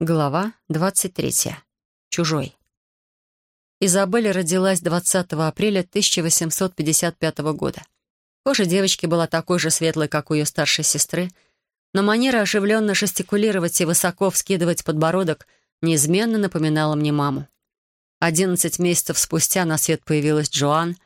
Глава 23. Чужой. Изабель родилась 20 апреля 1855 года. Кожа девочки была такой же светлой, как у ее старшей сестры, но манера оживленно жестикулировать и высоко вскидывать подбородок неизменно напоминала мне маму. Одиннадцать месяцев спустя на свет появилась Джоан.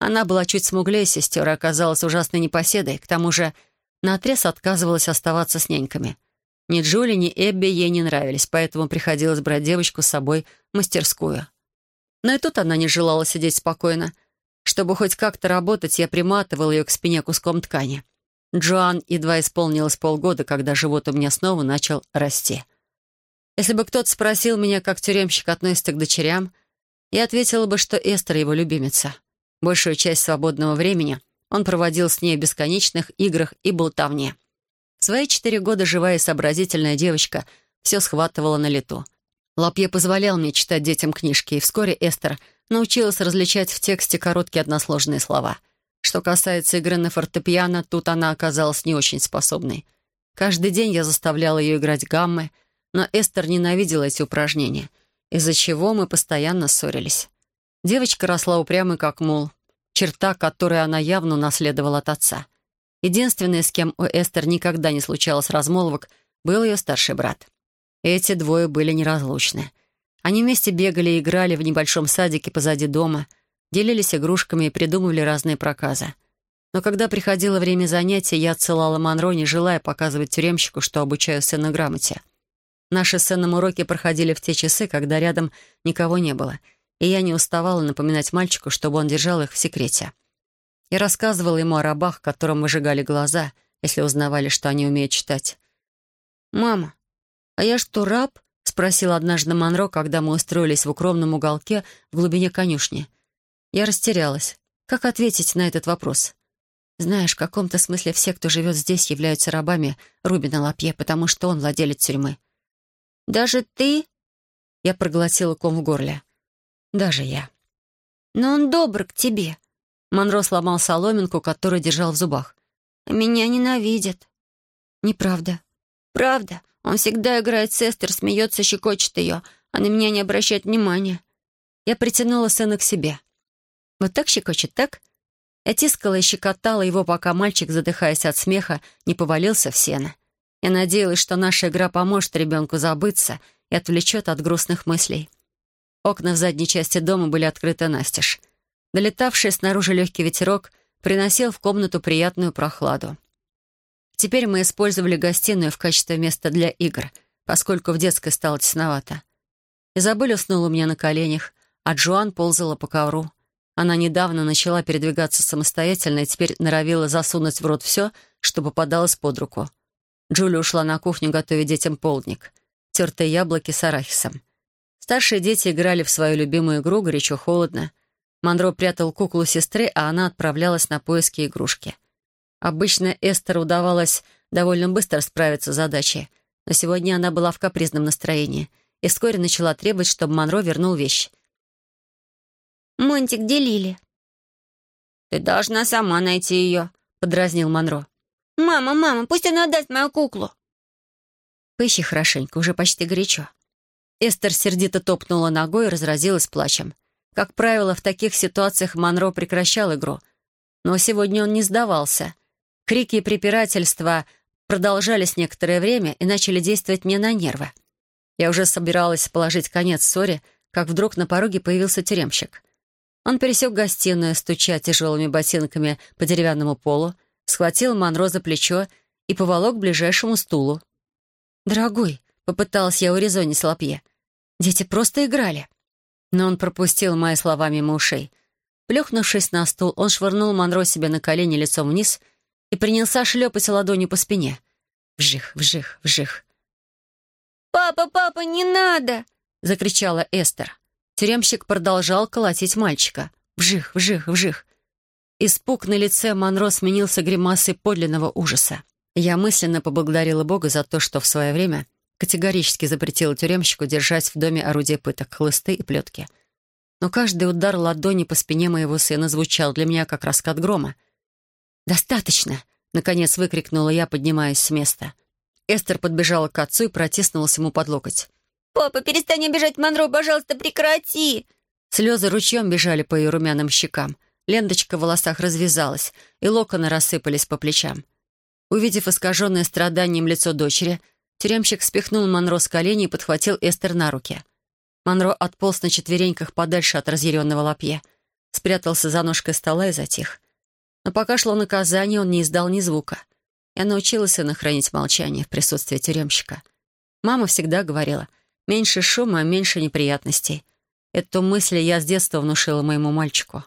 Она была чуть смуглее сестер и оказалась ужасной непоседой, к тому же наотрез отказывалась оставаться с няньками — ни Джули, ни Эбби ей не нравились, поэтому приходилось брать девочку с собой в мастерскую. Но и тут она не желала сидеть спокойно. Чтобы хоть как-то работать, я приматывал ее к спине куском ткани. Джоан едва исполнилось полгода, когда живот у меня снова начал расти. Если бы кто-то спросил меня, как тюремщик относится к дочерям, я ответила бы, что Эстер его любимица. Большую часть свободного времени он проводил с ней в бесконечных играх и болтовне. Свои четыре года живая и сообразительная девочка все схватывала на лету. Лапье позволял мне читать детям книжки, и вскоре Эстер научилась различать в тексте короткие односложные слова. Что касается игры на фортепиано, тут она оказалась не очень способной. Каждый день я заставляла ее играть гаммы, но Эстер ненавидела эти упражнения, из-за чего мы постоянно ссорились. Девочка росла упрямой, как мул, черта, которую она явно наследовала от отца. Единственный, с кем у Эстер никогда не случалось размолвок, был ее старший брат. Эти двое были неразлучны. Они вместе бегали и играли в небольшом садике позади дома, делились игрушками и придумывали разные проказы. Но когда приходило время занятий, я отсылала Монро, не желая показывать тюремщику, что обучаю сына грамоте. Наши с сыном уроки проходили в те часы, когда рядом никого не было, и я не уставала напоминать мальчику, чтобы он держал их в секрете и рассказывала ему о рабах, которым выжигали глаза, если узнавали, что они умеют читать. «Мама, а я что, раб?» — спросил однажды Монро, когда мы устроились в укромном уголке в глубине конюшни. Я растерялась. Как ответить на этот вопрос? Знаешь, в каком-то смысле все, кто живет здесь, являются рабами Рубина Лапье, потому что он владелец тюрьмы. «Даже ты?» Я проглотила ком в горле. «Даже я». «Но он добр к тебе», Монро сломал соломинку, которую держал в зубах. «Меня ненавидят». «Неправда». «Правда. Он всегда играет с Эстер, смеется, щекочет ее, а на меня не обращает внимания». Я притянула сына к себе. «Вот так щекочет, так?» Я тискала и щекотала его, пока мальчик, задыхаясь от смеха, не повалился в сено. Я надеялась, что наша игра поможет ребенку забыться и отвлечет от грустных мыслей. Окна в задней части дома были открыты настежь. Долетавший снаружи легкий ветерок приносил в комнату приятную прохладу. Теперь мы использовали гостиную в качестве места для игр, поскольку в детской стало тесновато. Изабель уснула у меня на коленях, а Джоан ползала по ковру. Она недавно начала передвигаться самостоятельно и теперь норовила засунуть в рот все, что попадалось под руку. Джулия ушла на кухню готовить детям полдник. Тертые яблоки с арахисом. Старшие дети играли в свою любимую игру горячо-холодно — Монро прятал куклу сестры, а она отправлялась на поиски игрушки. Обычно Эстер удавалось довольно быстро справиться с задачей, но сегодня она была в капризном настроении и вскоре начала требовать, чтобы Монро вернул вещь. «Монти, где Лили?» «Ты должна сама найти ее», — подразнил Монро. «Мама, мама, пусть она отдаст мою куклу». «Поищи хорошенько, уже почти горячо». Эстер сердито топнула ногой и разразилась плачем. Как правило, в таких ситуациях Монро прекращал игру. Но сегодня он не сдавался. Крики и препирательства продолжались некоторое время и начали действовать мне на нервы. Я уже собиралась положить конец ссоре, как вдруг на пороге появился тюремщик. Он пересек гостиную, стуча тяжелыми ботинками по деревянному полу, схватил Монро за плечо и поволок к ближайшему стулу. «Дорогой», — попыталась я урезонить Лапье, — «дети просто играли». Но он пропустил мои слова мимо ушей. Плюхнувшись на стул, он швырнул Монро себе на колени лицом вниз и принялся шлепать ладонью по спине. Вжих, вжих, вжих. «Папа, папа, не надо!» — закричала Эстер. Тюремщик продолжал колотить мальчика. Вжих, вжих, вжих. Испуг на лице Монро сменился гримасой подлинного ужаса. Я мысленно поблагодарила Бога за то, что в свое время категорически запретила тюремщику держать в доме орудия пыток, хлысты и плетки. Но каждый удар ладони по спине моего сына звучал для меня как раскат грома. «Достаточно!» — наконец выкрикнула я, поднимаясь с места. Эстер подбежала к отцу и протиснулась ему под локоть. «Папа, перестань обижать Монро, пожалуйста, прекрати!» Слезы ручьем бежали по ее румяным щекам. Ленточка в волосах развязалась, и локоны рассыпались по плечам. Увидев искаженное страданием лицо дочери, тюремщик спихнул Монро с колени и подхватил Эстер на руки. Монро отполз на четвереньках подальше от разъяренного лапья, спрятался за ножкой стола и затих. Но пока шло наказание, он не издал ни звука. Я научилась сына хранить молчание в присутствии тюремщика. Мама всегда говорила, меньше шума, меньше неприятностей. Эту мысль я с детства внушила моему мальчику.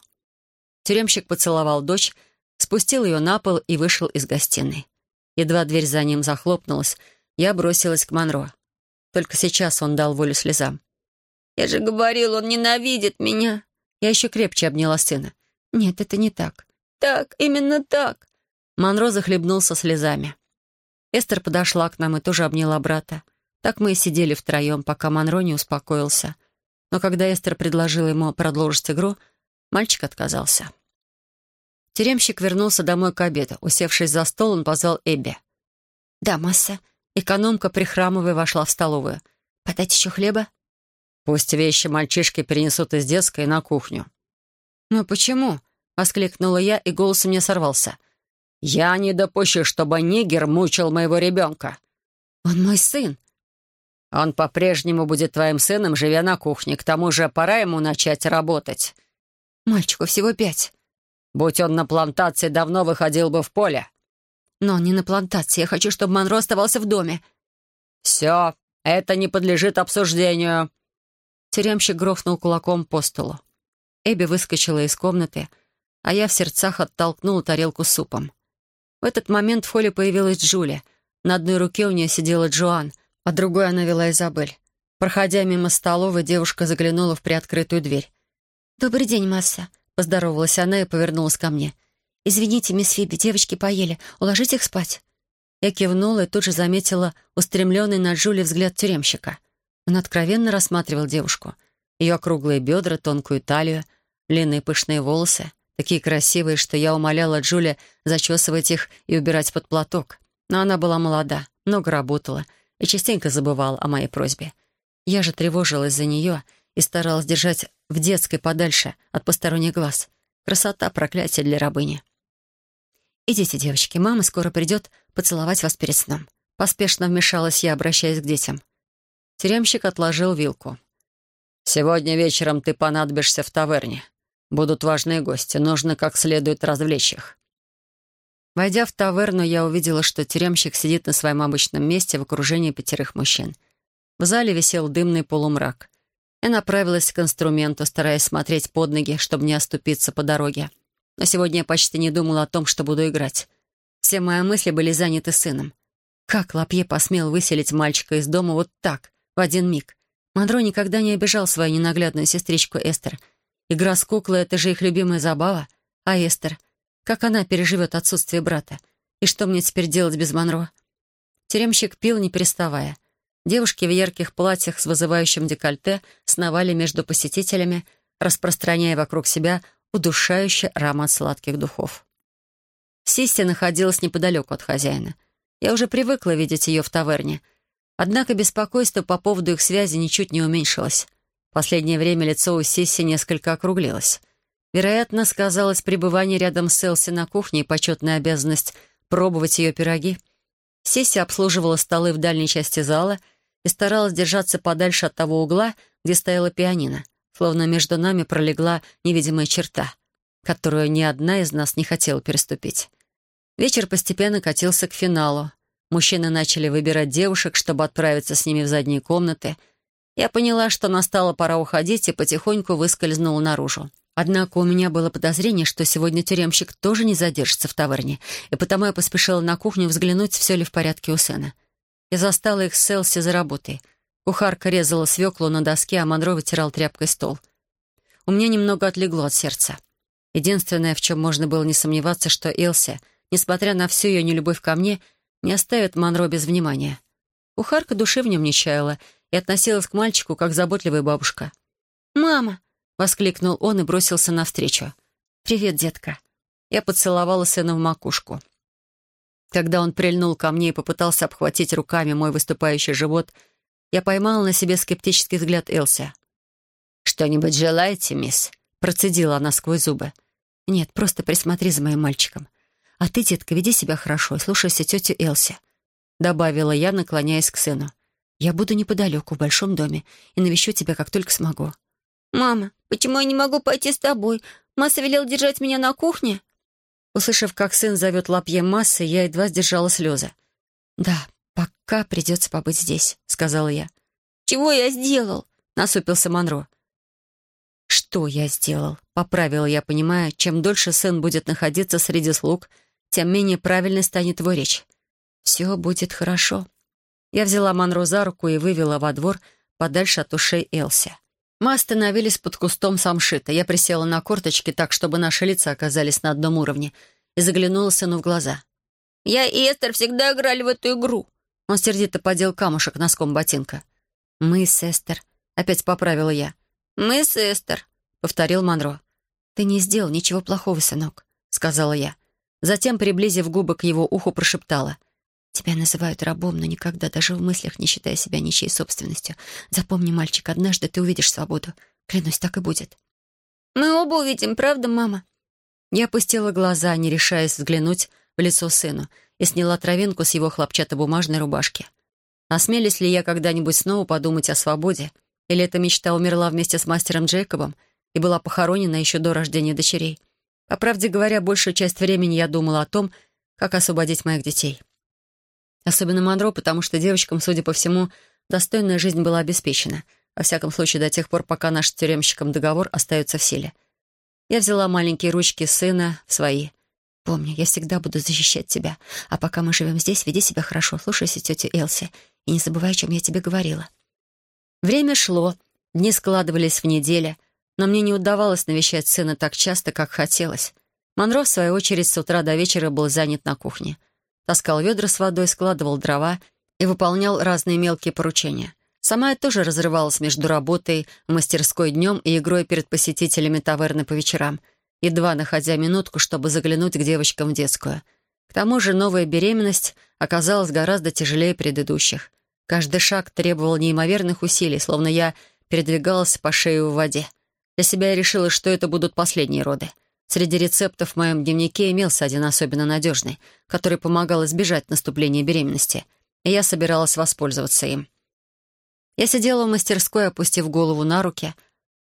Тюремщик поцеловал дочь, спустил ее на пол и вышел из гостиной. Едва дверь за ним захлопнулась, я бросилась к Монро. Только сейчас он дал волю слезам. «Я же говорил, он ненавидит меня!» Я еще крепче обняла сына. «Нет, это не так». «Так, именно так!» Монро захлебнулся слезами. Эстер подошла к нам и тоже обняла брата. Так мы и сидели втроем, пока Монро не успокоился. Но когда Эстер предложила ему продолжить игру, мальчик отказался. Тюремщик вернулся домой к обеду. Усевшись за стол, он позвал Эбби. «Да, масса». Экономка, прихрамывая, вошла в столовую. «Подать еще хлеба?» «Пусть вещи мальчишки перенесут из детской на кухню». «Но почему?» — воскликнула я, и голос у меня сорвался. «Я не допущу, чтобы нигер мучил моего ребенка». «Он мой сын». «Он по-прежнему будет твоим сыном, живя на кухне. К тому же пора ему начать работать». «Мальчику всего пять». Будь он на плантации, давно выходил бы в поле. Но не на плантации. Я хочу, чтобы Монро оставался в доме. Все, это не подлежит обсуждению. Тюремщик грохнул кулаком по столу. Эбби выскочила из комнаты, а я в сердцах оттолкнула тарелку с супом. В этот момент в холле появилась Джулия. На одной руке у нее сидела Джоан, а другой она вела Изабель. Проходя мимо столовой, девушка заглянула в приоткрытую дверь. «Добрый день, Масса», Поздоровалась она и повернулась ко мне. «Извините, мисс Фиби, девочки поели. Уложить их спать?» Я кивнула и тут же заметила устремленный на Джули взгляд тюремщика. Он откровенно рассматривал девушку. Ее округлые бедра, тонкую талию, длинные пышные волосы, такие красивые, что я умоляла Джули зачесывать их и убирать под платок. Но она была молода, много работала и частенько забывала о моей просьбе. Я же тревожилась за нее и старалась держать в детской подальше от посторонних глаз. Красота, проклятие для рабыни. «Идите, девочки, мама скоро придет поцеловать вас перед сном». Поспешно вмешалась я, обращаясь к детям. Тюремщик отложил вилку. «Сегодня вечером ты понадобишься в таверне. Будут важные гости, нужно как следует развлечь их». Войдя в таверну, я увидела, что тюремщик сидит на своем обычном месте в окружении пятерых мужчин. В зале висел дымный полумрак. Я направилась к инструменту, стараясь смотреть под ноги, чтобы не оступиться по дороге. Но сегодня я почти не думала о том, что буду играть. Все мои мысли были заняты сыном. Как Лапье посмел выселить мальчика из дома вот так, в один миг? Монро никогда не обижал свою ненаглядную сестричку Эстер. Игра с куклой — это же их любимая забава. А Эстер? Как она переживет отсутствие брата? И что мне теперь делать без Монро? Тюремщик пил, не переставая. Девушки в ярких платьях с вызывающим декольте сновали между посетителями, распространяя вокруг себя удушающий аромат сладких духов. Сисси находилась неподалеку от хозяина. Я уже привыкла видеть ее в таверне. Однако беспокойство по поводу их связи ничуть не уменьшилось. В последнее время лицо у Сисси несколько округлилось. Вероятно, сказалось пребывание рядом с Элси на кухне и почетная обязанность пробовать ее пироги. Сисси обслуживала столы в дальней части зала — и старалась держаться подальше от того угла, где стояла пианино, словно между нами пролегла невидимая черта, которую ни одна из нас не хотела переступить. Вечер постепенно катился к финалу. Мужчины начали выбирать девушек, чтобы отправиться с ними в задние комнаты. Я поняла, что настала пора уходить, и потихоньку выскользнула наружу. Однако у меня было подозрение, что сегодня тюремщик тоже не задержится в таверне, и потому я поспешила на кухню взглянуть, все ли в порядке у сына. Я застала их с Селси за работой. Кухарка резала свеклу на доске, а Монро вытирал тряпкой стол. У меня немного отлегло от сердца. Единственное, в чем можно было не сомневаться, что Элси, несмотря на всю ее нелюбовь ко мне, не оставит Монро без внимания. Кухарка души в нем не чаяла и относилась к мальчику, как заботливая бабушка. «Мама!» — воскликнул он и бросился навстречу. «Привет, детка!» Я поцеловала сына в макушку. Когда он прильнул ко мне и попытался обхватить руками мой выступающий живот, я поймала на себе скептический взгляд Элси. «Что-нибудь желаете, мисс?» — процедила она сквозь зубы. «Нет, просто присмотри за моим мальчиком. А ты, детка, веди себя хорошо и слушайся тетю Элси», — добавила я, наклоняясь к сыну. «Я буду неподалеку, в большом доме, и навещу тебя, как только смогу». «Мама, почему я не могу пойти с тобой? Масса велел держать меня на кухне?» Услышав, как сын зовет лапье массы, я едва сдержала слезы. «Да, пока придется побыть здесь», — сказала я. «Чего я сделал?» — насупился Монро. «Что я сделал?» — поправила я, понимая, чем дольше сын будет находиться среди слуг, тем менее правильной станет его речь. «Все будет хорошо». Я взяла Монро за руку и вывела во двор подальше от ушей Элси. Мы остановились под кустом самшита. Я присела на корточки так, чтобы наши лица оказались на одном уровне, и заглянула сыну в глаза. «Я и Эстер всегда играли в эту игру». Он сердито подел камушек носком ботинка. «Мы с Эстер», — опять поправила я. «Мы с Эстер», — повторил Монро. «Ты не сделал ничего плохого, сынок», — сказала я. Затем, приблизив губы к его уху, прошептала. Тебя называют рабом, но никогда, даже в мыслях, не считая себя ничьей собственностью. Запомни, мальчик, однажды ты увидишь свободу. Клянусь, так и будет. Мы оба увидим, правда, мама? Я опустила глаза, не решаясь взглянуть в лицо сыну, и сняла травинку с его хлопчатобумажной рубашки. Осмелись ли я когда-нибудь снова подумать о свободе? Или эта мечта умерла вместе с мастером Джейкобом и была похоронена еще до рождения дочерей? По правде говоря, большую часть времени я думала о том, как освободить моих детей. Особенно Монро, потому что девочкам, судя по всему, достойная жизнь была обеспечена. Во всяком случае, до тех пор, пока наш с тюремщиком договор остается в силе. Я взяла маленькие ручки сына в свои. «Помни, я всегда буду защищать тебя. А пока мы живем здесь, веди себя хорошо, слушайся тетю Элси и не забывай, о чем я тебе говорила». Время шло, дни складывались в недели, но мне не удавалось навещать сына так часто, как хотелось. Монро, в свою очередь, с утра до вечера был занят на кухне — таскал ведра с водой, складывал дрова и выполнял разные мелкие поручения. Сама я тоже разрывалась между работой в мастерской днем и игрой перед посетителями таверны по вечерам, едва находя минутку, чтобы заглянуть к девочкам в детскую. К тому же новая беременность оказалась гораздо тяжелее предыдущих. Каждый шаг требовал неимоверных усилий, словно я передвигалась по шею в воде. Для себя я решила, что это будут последние роды — Среди рецептов в моем дневнике имелся один особенно надежный, который помогал избежать наступления беременности, и я собиралась воспользоваться им. Я сидела в мастерской, опустив голову на руки,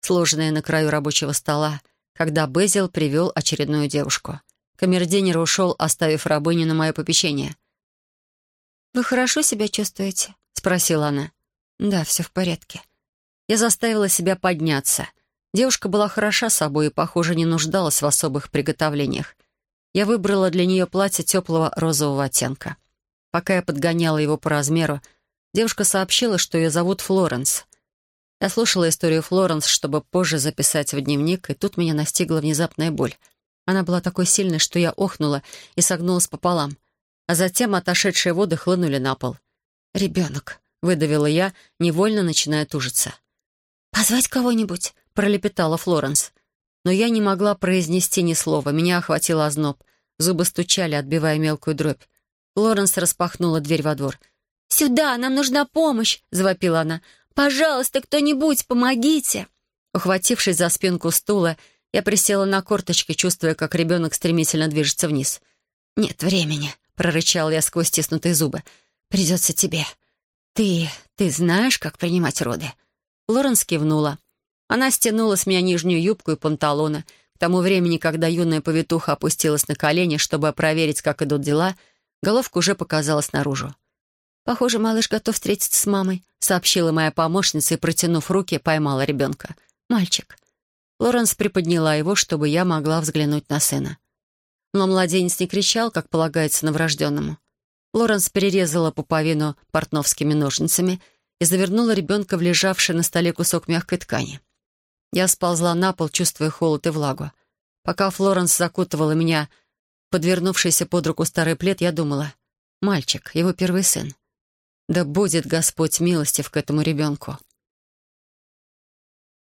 сложенные на краю рабочего стола, когда Безил привел очередную девушку. Камердинер ушел, оставив рабыню на мое попечение. «Вы хорошо себя чувствуете?» — спросила она. «Да, все в порядке». Я заставила себя подняться — Девушка была хороша собой и, похоже, не нуждалась в особых приготовлениях. Я выбрала для нее платье теплого розового оттенка. Пока я подгоняла его по размеру, девушка сообщила, что ее зовут Флоренс. Я слушала историю Флоренс, чтобы позже записать в дневник, и тут меня настигла внезапная боль. Она была такой сильной, что я охнула и согнулась пополам, а затем отошедшие воды хлынули на пол. «Ребенок», — выдавила я, невольно начиная тужиться. «Позвать кого-нибудь?» пролепетала Флоренс. Но я не могла произнести ни слова. Меня охватил озноб. Зубы стучали, отбивая мелкую дробь. Флоренс распахнула дверь во двор. «Сюда! Нам нужна помощь!» — завопила она. «Пожалуйста, кто-нибудь, помогите!» Ухватившись за спинку стула, я присела на корточки, чувствуя, как ребенок стремительно движется вниз. «Нет времени», — прорычал я сквозь стиснутые зубы. «Придется тебе. Ты... ты знаешь, как принимать роды?» Флоренс кивнула. Она стянула с меня нижнюю юбку и панталоны. К тому времени, когда юная повитуха опустилась на колени, чтобы проверить, как идут дела, головка уже показалась наружу. «Похоже, малыш готов встретиться с мамой», — сообщила моя помощница и, протянув руки, поймала ребенка. «Мальчик». Лоренс приподняла его, чтобы я могла взглянуть на сына. Но младенец не кричал, как полагается новорожденному. Лоренс перерезала пуповину портновскими ножницами и завернула ребенка в лежавший на столе кусок мягкой ткани. Я сползла на пол, чувствуя холод и влагу. Пока Флоренс закутывала меня, подвернувшийся под руку старый плед, я думала, мальчик, его первый сын. Да будет Господь милостив к этому ребенку.